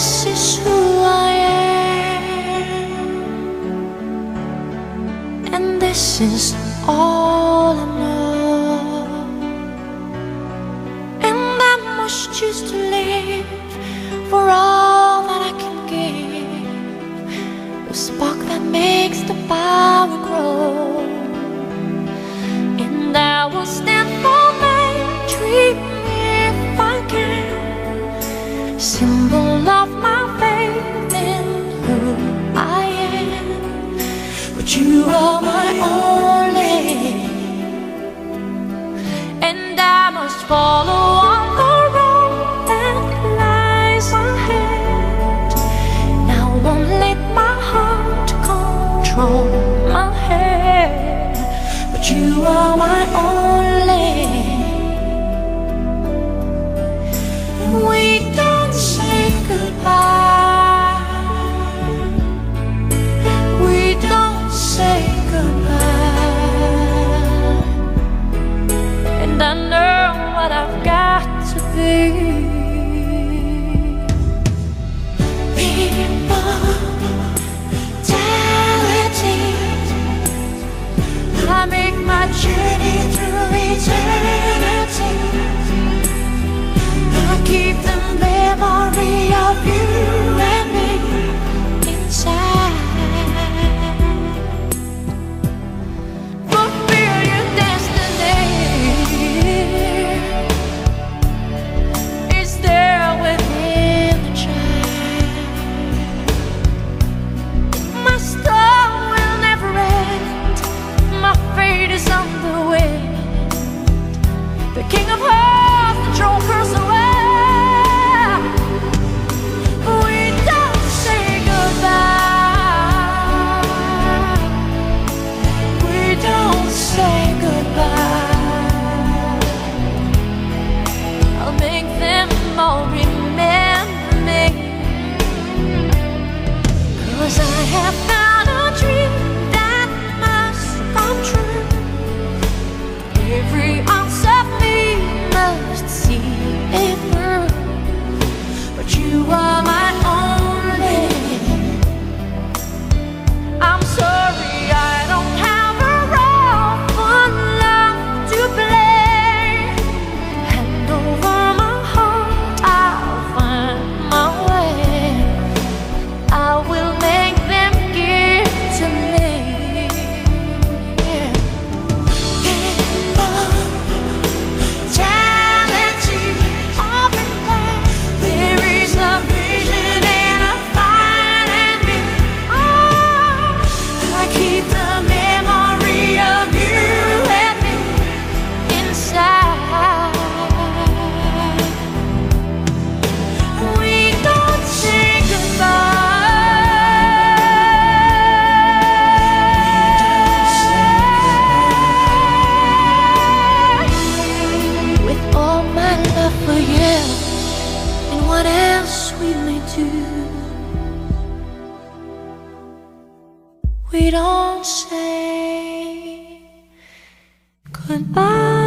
this is who I am. And this is all I know. And I must choose to live For all that I can give. The spark that makes the fire. symbol of my faith in who I am. But you are my only, and I must follow on the road that lies ahead. Now won't let my heart control my head, but you are my only. we may do. We don't say goodbye.